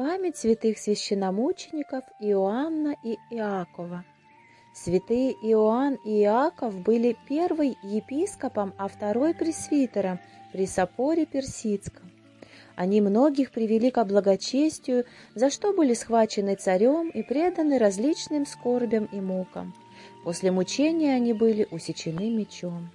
память святых священномучеников Иоанна и Иакова. Святые Иоанн и Иаков были первый епископом, а второй пресвитером при Сапоре Персидском. Они многих привели к благочестию, за что были схвачены царем и преданы различным скорбям и мукам. После мучения они были усечены мечом.